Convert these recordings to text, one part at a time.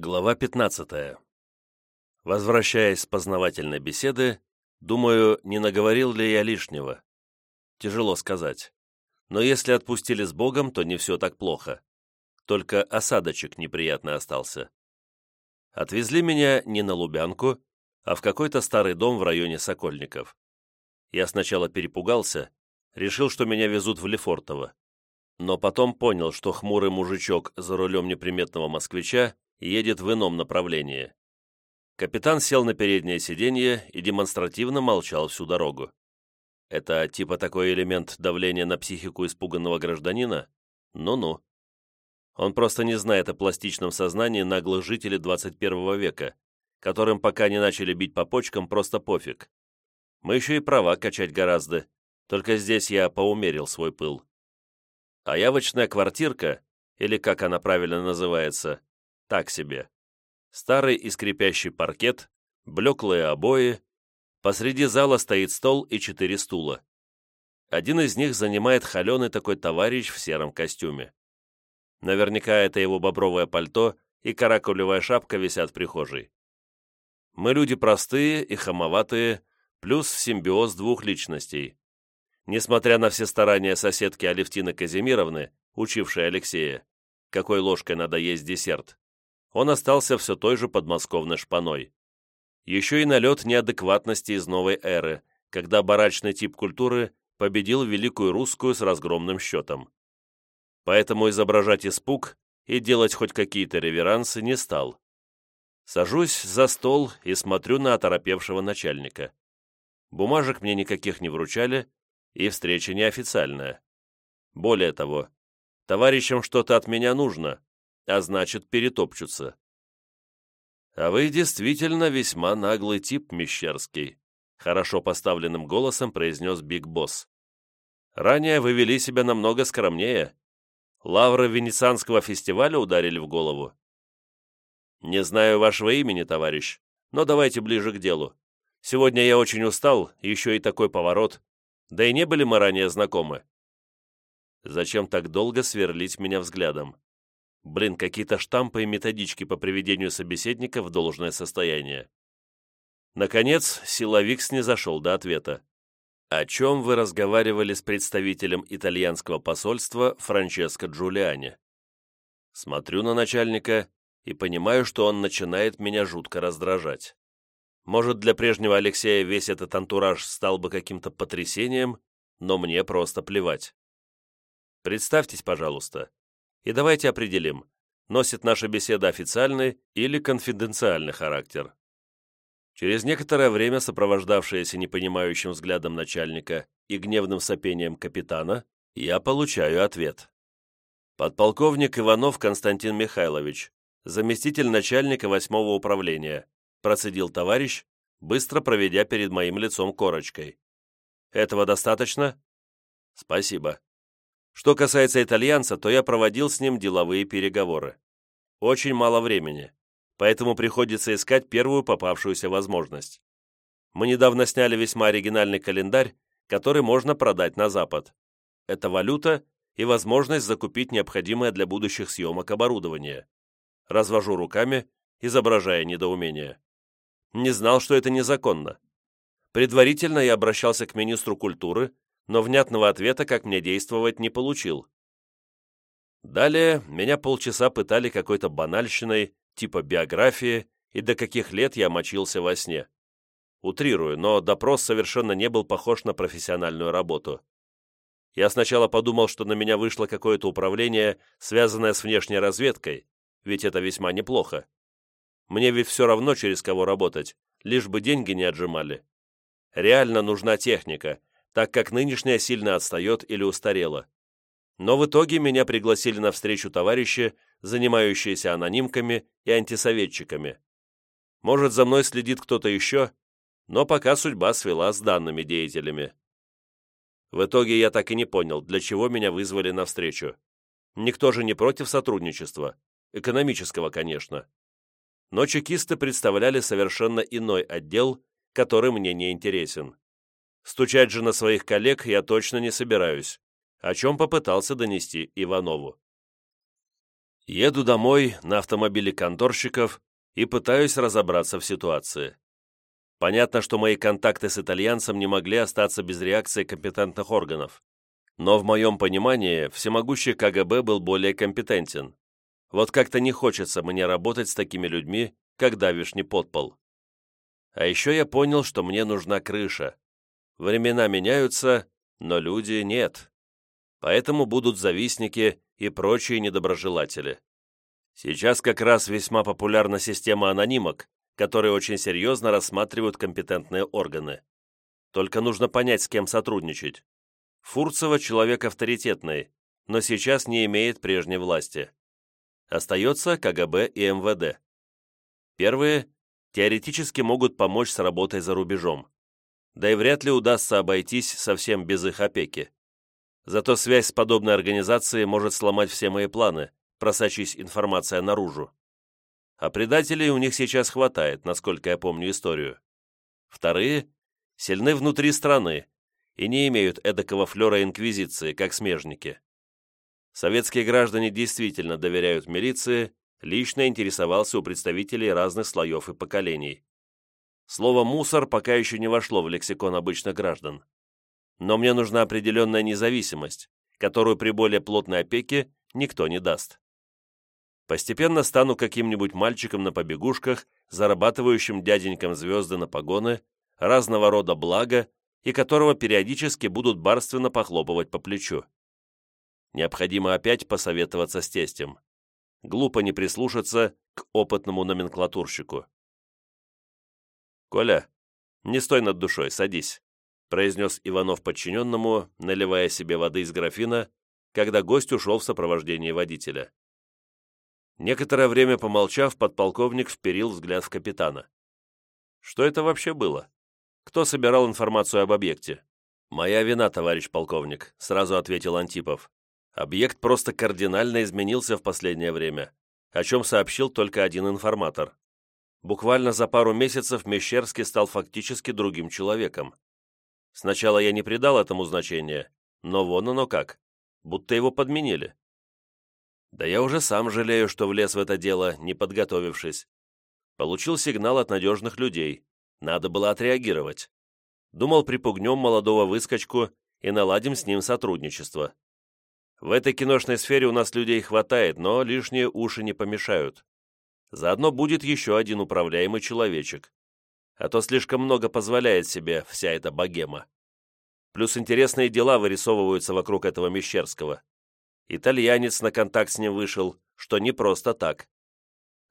Глава 15. Возвращаясь с познавательной беседы, думаю, не наговорил ли я лишнего. Тяжело сказать. Но если отпустили с Богом, то не все так плохо. Только осадочек неприятный остался. Отвезли меня не на Лубянку, а в какой-то старый дом в районе Сокольников. Я сначала перепугался, решил, что меня везут в Лефортово. Но потом понял, что хмурый мужичок за рулем неприметного москвича едет в ином направлении. Капитан сел на переднее сиденье и демонстративно молчал всю дорогу. Это типа такой элемент давления на психику испуганного гражданина? Ну-ну. Он просто не знает о пластичном сознании наглых жителей 21 века, которым пока не начали бить по почкам, просто пофиг. Мы еще и права качать гораздо, только здесь я поумерил свой пыл. А явочная квартирка, или как она правильно называется, так себе. Старый и скрипящий паркет, блеклые обои. Посреди зала стоит стол и четыре стула. Один из них занимает холеный такой товарищ в сером костюме. Наверняка это его бобровое пальто и каракулевая шапка висят в прихожей. Мы люди простые и хамоватые, плюс симбиоз двух личностей. Несмотря на все старания соседки Алевтины Казимировны, учившей Алексея, какой ложкой надо есть десерт, он остался все той же подмосковной шпаной. Еще и налет неадекватности из новой эры, когда барачный тип культуры победил великую русскую с разгромным счетом. Поэтому изображать испуг и делать хоть какие-то реверансы не стал. Сажусь за стол и смотрю на оторопевшего начальника. Бумажек мне никаких не вручали, и встреча неофициальная. Более того, товарищам что-то от меня нужно, а значит, перетопчутся. «А вы действительно весьма наглый тип, Мещерский», хорошо поставленным голосом произнес Биг Босс. «Ранее вы вели себя намного скромнее. Лавры Венецианского фестиваля ударили в голову». «Не знаю вашего имени, товарищ, но давайте ближе к делу. Сегодня я очень устал, еще и такой поворот. Да и не были мы ранее знакомы». Зачем так долго сверлить меня взглядом? Блин, какие-то штампы и методички по приведению собеседника в должное состояние. Наконец, силовик снизошел до ответа. «О чем вы разговаривали с представителем итальянского посольства Франческо Джулиани?» Смотрю на начальника и понимаю, что он начинает меня жутко раздражать. Может, для прежнего Алексея весь этот антураж стал бы каким-то потрясением, но мне просто плевать. Представьтесь, пожалуйста, и давайте определим, носит наша беседа официальный или конфиденциальный характер. Через некоторое время, сопровождавшееся непонимающим взглядом начальника и гневным сопением капитана, я получаю ответ. Подполковник Иванов Константин Михайлович, заместитель начальника восьмого управления, процедил товарищ, быстро проведя перед моим лицом корочкой. Этого достаточно? Спасибо. Что касается итальянца, то я проводил с ним деловые переговоры. Очень мало времени, поэтому приходится искать первую попавшуюся возможность. Мы недавно сняли весьма оригинальный календарь, который можно продать на Запад. Это валюта и возможность закупить необходимое для будущих съемок оборудование. Развожу руками, изображая недоумение. Не знал, что это незаконно. Предварительно я обращался к министру культуры, но внятного ответа, как мне действовать, не получил. Далее меня полчаса пытали какой-то банальщиной, типа биографии, и до каких лет я мочился во сне. Утрирую, но допрос совершенно не был похож на профессиональную работу. Я сначала подумал, что на меня вышло какое-то управление, связанное с внешней разведкой, ведь это весьма неплохо. Мне ведь все равно через кого работать, лишь бы деньги не отжимали. Реально нужна техника, так как нынешняя сильно отстает или устарела. Но в итоге меня пригласили на встречу товарищи, занимающиеся анонимками и антисоветчиками. Может, за мной следит кто-то еще, но пока судьба свела с данными деятелями. В итоге я так и не понял, для чего меня вызвали на встречу. Никто же не против сотрудничества. Экономического, конечно. Но чекисты представляли совершенно иной отдел, который мне не интересен. Стучать же на своих коллег я точно не собираюсь, о чем попытался донести Иванову. Еду домой на автомобиле конторщиков и пытаюсь разобраться в ситуации. Понятно, что мои контакты с итальянцем не могли остаться без реакции компетентных органов. Но в моем понимании всемогущий КГБ был более компетентен. Вот как-то не хочется мне работать с такими людьми, как давишний подпол. А еще я понял, что мне нужна крыша. Времена меняются, но люди нет. Поэтому будут завистники и прочие недоброжелатели. Сейчас как раз весьма популярна система анонимок, которые очень серьезно рассматривают компетентные органы. Только нужно понять, с кем сотрудничать. Фурцева человек авторитетный, но сейчас не имеет прежней власти. Остается КГБ и МВД. Первые теоретически могут помочь с работой за рубежом. Да и вряд ли удастся обойтись совсем без их опеки. Зато связь с подобной организацией может сломать все мои планы, просочись информация наружу. А предателей у них сейчас хватает, насколько я помню историю. Вторые сильны внутри страны и не имеют эдакого флера инквизиции, как смежники. Советские граждане действительно доверяют милиции, лично интересовался у представителей разных слоев и поколений. Слово «мусор» пока еще не вошло в лексикон обычных граждан. Но мне нужна определенная независимость, которую при более плотной опеке никто не даст. Постепенно стану каким-нибудь мальчиком на побегушках, зарабатывающим дяденькам звезды на погоны, разного рода блага, и которого периодически будут барственно похлопывать по плечу. Необходимо опять посоветоваться с тестем. Глупо не прислушаться к опытному номенклатурщику. «Коля, не стой над душой, садись», произнес Иванов подчиненному, наливая себе воды из графина, когда гость ушел в сопровождении водителя. Некоторое время помолчав, подполковник вперил взгляд в капитана. Что это вообще было? Кто собирал информацию об объекте? «Моя вина, товарищ полковник», — сразу ответил Антипов. «Объект просто кардинально изменился в последнее время, о чем сообщил только один информатор. Буквально за пару месяцев Мещерский стал фактически другим человеком. Сначала я не придал этому значения, но вон оно как, будто его подменили. Да я уже сам жалею, что влез в это дело, не подготовившись. Получил сигнал от надежных людей. Надо было отреагировать. Думал, припугнем молодого выскочку и наладим с ним сотрудничество. В этой киношной сфере у нас людей хватает, но лишние уши не помешают. Заодно будет еще один управляемый человечек. А то слишком много позволяет себе вся эта богема. Плюс интересные дела вырисовываются вокруг этого Мещерского. Итальянец на контакт с ним вышел, что не просто так.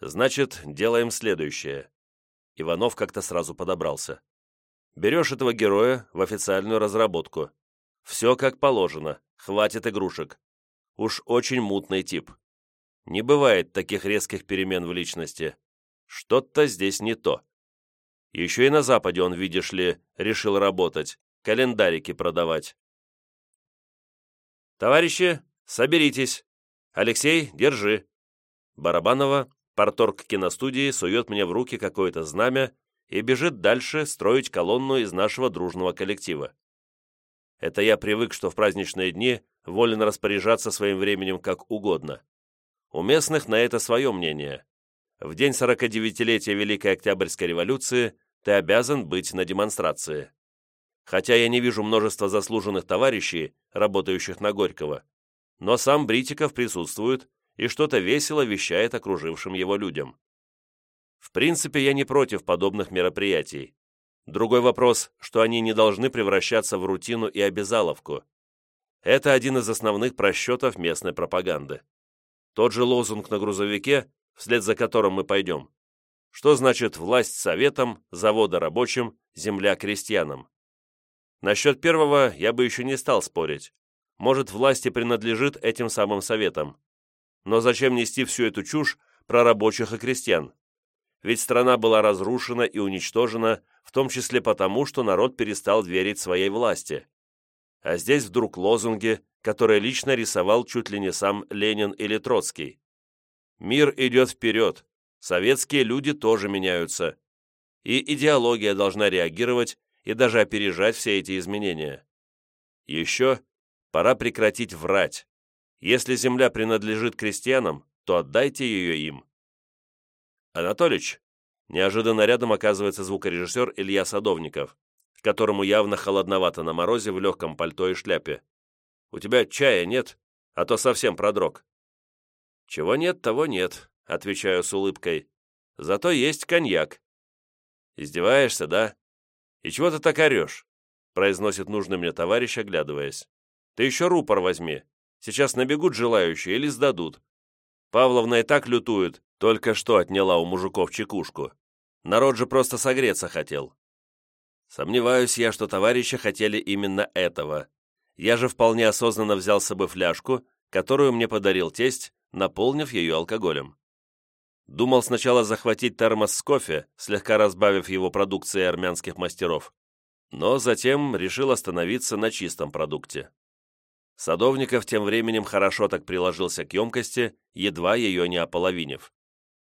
Значит, делаем следующее. Иванов как-то сразу подобрался. Берешь этого героя в официальную разработку. Все как положено, хватит игрушек. Уж очень мутный тип. Не бывает таких резких перемен в личности. Что-то здесь не то. Еще и на Западе он, видишь ли, решил работать, календарики продавать. «Товарищи, «Соберитесь! Алексей, держи!» Барабанова, порторг киностудии, сует мне в руки какое-то знамя и бежит дальше строить колонну из нашего дружного коллектива. Это я привык, что в праздничные дни волен распоряжаться своим временем как угодно. У местных на это свое мнение. В день 49-летия Великой Октябрьской революции ты обязан быть на демонстрации. Хотя я не вижу множества заслуженных товарищей, работающих на Горького, но сам Бритиков присутствует и что-то весело вещает окружившим его людям. В принципе, я не против подобных мероприятий. Другой вопрос, что они не должны превращаться в рутину и обязаловку. Это один из основных просчетов местной пропаганды. Тот же лозунг на грузовике, вслед за которым мы пойдем. Что значит власть советам, завода рабочим, земля крестьянам? Насчет первого я бы еще не стал спорить может, власти принадлежит этим самым советам. Но зачем нести всю эту чушь про рабочих и крестьян? Ведь страна была разрушена и уничтожена, в том числе потому, что народ перестал верить своей власти. А здесь вдруг лозунги, которые лично рисовал чуть ли не сам Ленин или Троцкий. Мир идет вперед, советские люди тоже меняются. И идеология должна реагировать и даже опережать все эти изменения. Еще Пора прекратить врать. Если земля принадлежит крестьянам, то отдайте ее им. Анатолич, неожиданно рядом оказывается звукорежиссер Илья Садовников, которому явно холодновато на морозе в легком пальто и шляпе. «У тебя чая нет, а то совсем продрог». «Чего нет, того нет», — отвечаю с улыбкой. «Зато есть коньяк». «Издеваешься, да? И чего ты так орешь?» — произносит нужный мне товарищ, оглядываясь. «Ты еще рупор возьми. Сейчас набегут желающие или сдадут. Павловна и так лютует, только что отняла у мужиков чекушку. Народ же просто согреться хотел. Сомневаюсь я, что товарищи хотели именно этого. Я же вполне осознанно взял с собой фляжку, которую мне подарил тесть, наполнив ее алкоголем. Думал сначала захватить термос с кофе, слегка разбавив его продукцией армянских мастеров, но затем решил остановиться на чистом продукте. Садовников тем временем хорошо так приложился к емкости, едва ее не ополовинив.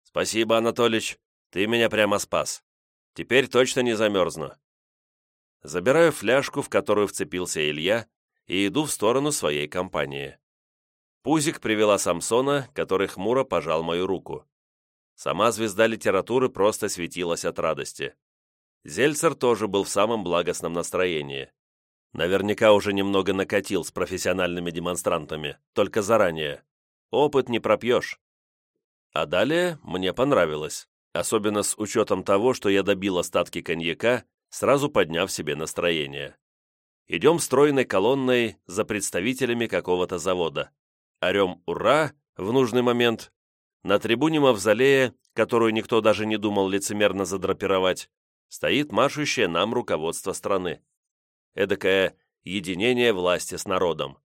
«Спасибо, Анатолич, ты меня прямо спас. Теперь точно не замерзну». Забираю фляжку, в которую вцепился Илья, и иду в сторону своей компании. Пузик привела Самсона, который хмуро пожал мою руку. Сама звезда литературы просто светилась от радости. Зельцер тоже был в самом благостном настроении. Наверняка уже немного накатил с профессиональными демонстрантами, только заранее. Опыт не пропьешь. А далее мне понравилось, особенно с учетом того, что я добил остатки коньяка, сразу подняв себе настроение. Идем стройной колонной за представителями какого-то завода. Орем «Ура!» в нужный момент. На трибуне мавзолея, которую никто даже не думал лицемерно задрапировать, стоит машущее нам руководство страны эдакое единение власти с народом.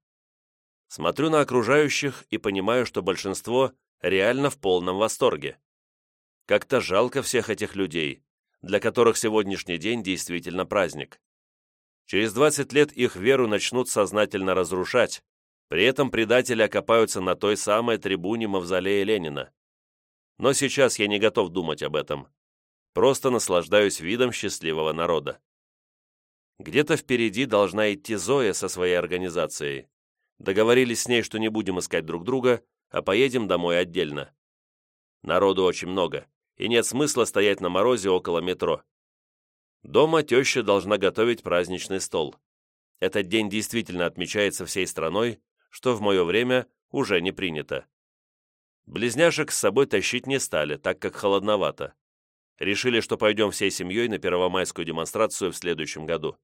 Смотрю на окружающих и понимаю, что большинство реально в полном восторге. Как-то жалко всех этих людей, для которых сегодняшний день действительно праздник. Через 20 лет их веру начнут сознательно разрушать, при этом предатели окопаются на той самой трибуне мавзолея Ленина. Но сейчас я не готов думать об этом. Просто наслаждаюсь видом счастливого народа. Где-то впереди должна идти Зоя со своей организацией. Договорились с ней, что не будем искать друг друга, а поедем домой отдельно. Народу очень много, и нет смысла стоять на морозе около метро. Дома теща должна готовить праздничный стол. Этот день действительно отмечается всей страной, что в мое время уже не принято. Близняшек с собой тащить не стали, так как холодновато. Решили, что пойдем всей семьей на первомайскую демонстрацию в следующем году.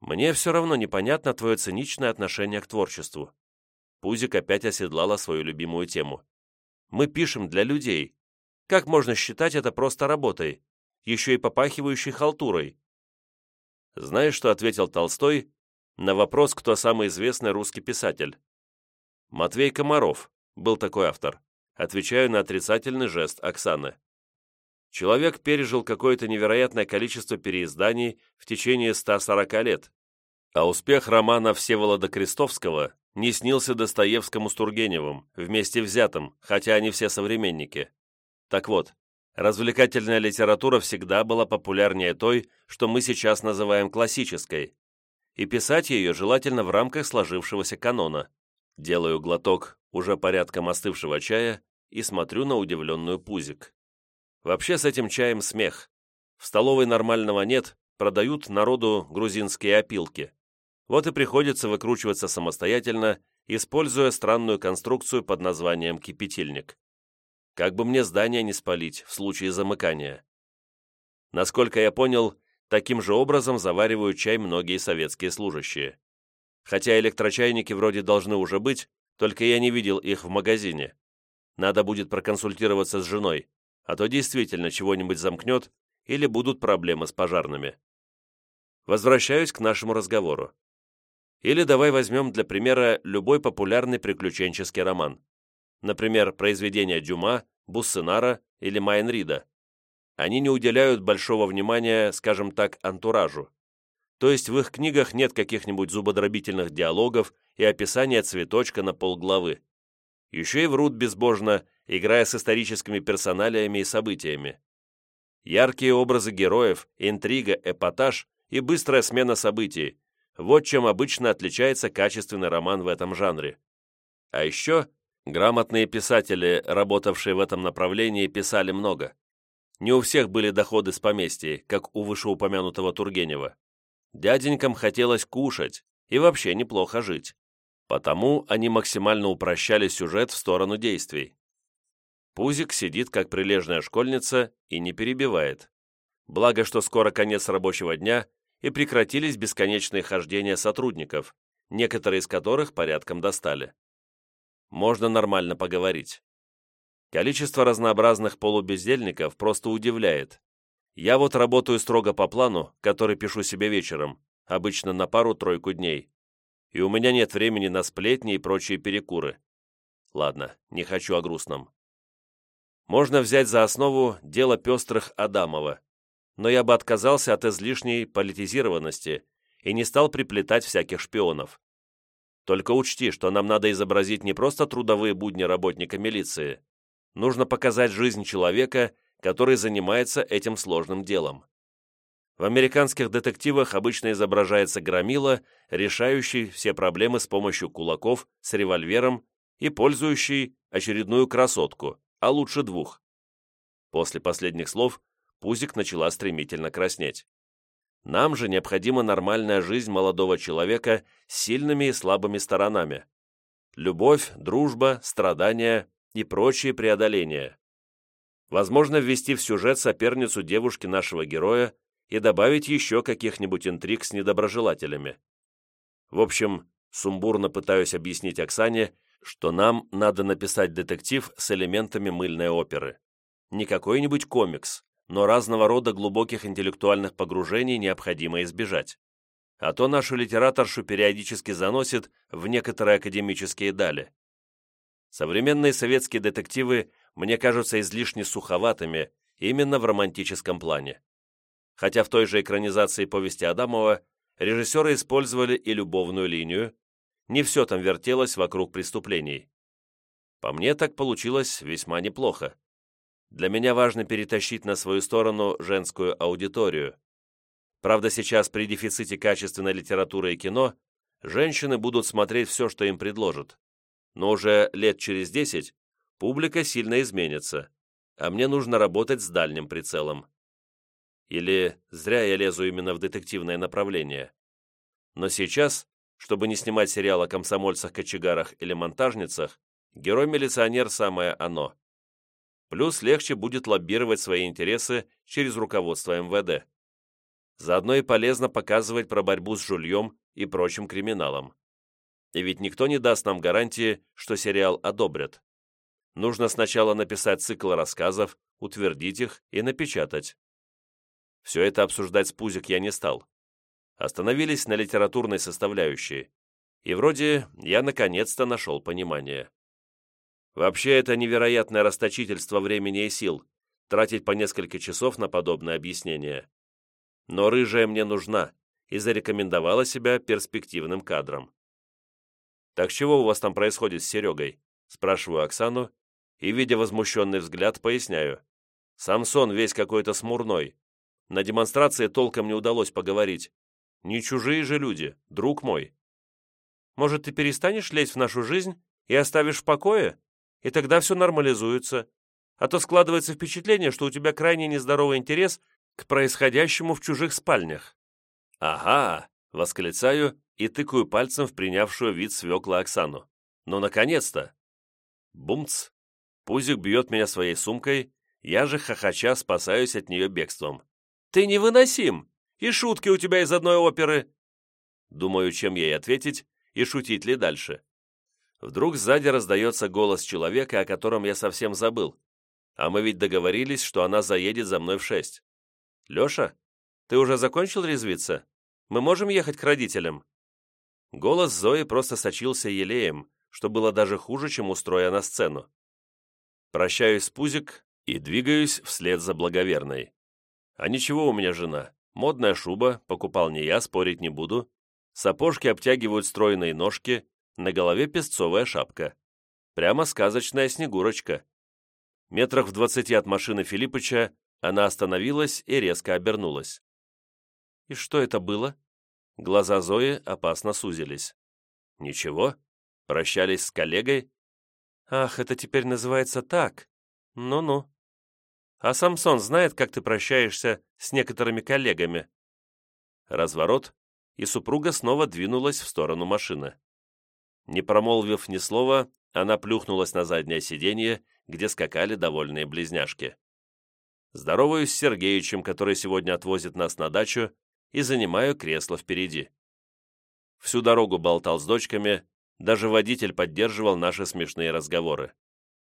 Мне все равно непонятно твое циничное отношение к творчеству. Пузик опять оседлала свою любимую тему. Мы пишем для людей. Как можно считать это просто работой, еще и попахивающей халтурой? Знаешь, что ответил Толстой на вопрос, кто самый известный русский писатель? Матвей Комаров был такой автор. Отвечаю на отрицательный жест Оксаны. Человек пережил какое-то невероятное количество переизданий в течение 140 лет, а успех романа Всеволода Крестовского не снился Достоевскому с Тургеневым, вместе взятым, хотя они все современники. Так вот, развлекательная литература всегда была популярнее той, что мы сейчас называем классической, и писать ее желательно в рамках сложившегося канона. Делаю глоток уже порядком остывшего чая и смотрю на удивленную Пузик. Вообще с этим чаем смех. В столовой нормального нет, продают народу грузинские опилки. Вот и приходится выкручиваться самостоятельно, используя странную конструкцию под названием кипятильник. Как бы мне здание не спалить в случае замыкания. Насколько я понял, таким же образом заваривают чай многие советские служащие. Хотя электрочайники вроде должны уже быть, только я не видел их в магазине. Надо будет проконсультироваться с женой а то действительно чего-нибудь замкнет или будут проблемы с пожарными. Возвращаюсь к нашему разговору. Или давай возьмем для примера любой популярный приключенческий роман. Например, произведения Дюма, Буссенара или Майнрида. Они не уделяют большого внимания, скажем так, антуражу. То есть в их книгах нет каких-нибудь зубодробительных диалогов и описания цветочка на полглавы. Еще и врут безбожно играя с историческими персоналиями и событиями. Яркие образы героев, интрига, эпатаж и быстрая смена событий – вот чем обычно отличается качественный роман в этом жанре. А еще Грамотные писатели, работавшие в этом направлении, писали много. Не у всех были доходы с поместья, как у вышеупомянутого Тургенева. Дяденькам хотелось кушать и вообще неплохо жить. Потому они максимально упрощали сюжет в сторону действий. Пузик сидит как прилежная школьница и не перебивает. Благо, что скоро конец рабочего дня и прекратились бесконечные хождения сотрудников, некоторые из которых порядком достали. Можно нормально поговорить. Количество разнообразных полубездельников просто удивляет. Я вот работаю строго по плану, который пишу себе вечером, обычно на пару-тройку дней. И у меня нет времени на сплетни и прочие перекуры. Ладно, не хочу о грустном. Можно взять за основу дело пестрых Адамова, но я бы отказался от излишней политизированности и не стал приплетать всяких шпионов. Только учти, что нам надо изобразить не просто трудовые будни работника милиции. Нужно показать жизнь человека, который занимается этим сложным делом. В американских детективах обычно изображается громила, решающий все проблемы с помощью кулаков с револьвером и пользующий очередную красотку, а лучше двух. После последних слов Пузик начала стремительно краснеть. Нам же необходима нормальная жизнь молодого человека с сильными и слабыми сторонами. Любовь, дружба, страдания и прочие преодоления. Возможно, ввести в сюжет соперницу девушки нашего героя и добавить еще каких-нибудь интриг с недоброжелателями. В общем, сумбурно пытаюсь объяснить Оксане, что нам надо написать детектив с элементами мыльной оперы. Не какой-нибудь комикс, но разного рода глубоких интеллектуальных погружений необходимо избежать. А то нашу литераторшу периодически заносит в некоторые академические дали. Современные советские детективы мне кажутся излишне суховатыми именно в романтическом плане. Хотя в той же экранизации повести Адамова режиссеры использовали и любовную линию, не все там вертелось вокруг преступлений. По мне так получилось весьма неплохо. Для меня важно перетащить на свою сторону женскую аудиторию. Правда, сейчас при дефиците качественной литературы и кино женщины будут смотреть все, что им предложат. Но уже лет через десять публика сильно изменится, а мне нужно работать с дальним прицелом. Или зря я лезу именно в детективное направление. Но сейчас, чтобы не снимать сериал о комсомольцах-кочегарах или монтажницах, герой-милиционер самое оно. Плюс легче будет лоббировать свои интересы через руководство МВД. Заодно и полезно показывать про борьбу с жульем и прочим криминалом. И ведь никто не даст нам гарантии, что сериал одобрят. Нужно сначала написать цикл рассказов, утвердить их и напечатать. Все это обсуждать с Пузик я не стал. Остановились на литературной составляющей. И вроде я наконец-то нашел понимание. Вообще, это невероятное расточительство времени и сил, тратить по несколько часов на подобное объяснение. Но рыжая мне нужна и зарекомендовала себя перспективным кадром. «Так чего у вас там происходит с Серегой?» Спрашиваю Оксану и, видя возмущенный взгляд, поясняю. «Самсон весь какой-то смурной. На демонстрации толком не удалось поговорить. Не чужие же люди, друг мой». «Может, ты перестанешь лезть в нашу жизнь и оставишь в покое?» И тогда все нормализуется. А то складывается впечатление, что у тебя крайне нездоровый интерес к происходящему в чужих спальнях». «Ага!» — восклицаю и тыкаю пальцем в принявшую вид свекла Оксану. «Ну, наконец-то!» Бумц! Пузик бьет меня своей сумкой, я же хохоча спасаюсь от нее бегством. «Ты невыносим! И шутки у тебя из одной оперы!» Думаю, чем ей ответить и шутить ли дальше. Вдруг сзади раздается голос человека, о котором я совсем забыл. А мы ведь договорились, что она заедет за мной в шесть. «Леша, ты уже закончил резвиться? Мы можем ехать к родителям?» Голос Зои просто сочился елеем, что было даже хуже, чем устроя на сцену. Прощаюсь с Пузик и двигаюсь вслед за благоверной. А ничего у меня жена. Модная шуба, покупал не я, спорить не буду. Сапожки обтягивают стройные ножки, на голове песцовая шапка. Прямо сказочная Снегурочка. Метрах в двадцати от машины Филиппыча она остановилась и резко обернулась. «И что это было?» Глаза Зои опасно сузились. «Ничего. Прощались с коллегой?» «Ах, это теперь называется так? Ну-ну. А Самсон знает, как ты прощаешься с некоторыми коллегами?» Разворот, и супруга снова двинулась в сторону машины. Не промолвив ни слова, она плюхнулась на заднее сиденье, где скакали довольные близняшки. Здороваюсь с Сергеичем, который сегодня отвозит нас на дачу, и занимаю кресло впереди. Всю дорогу болтал с дочками, даже водитель поддерживал наши смешные разговоры.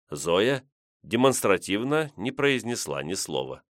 Зоя демонстративно не произнесла ни слова.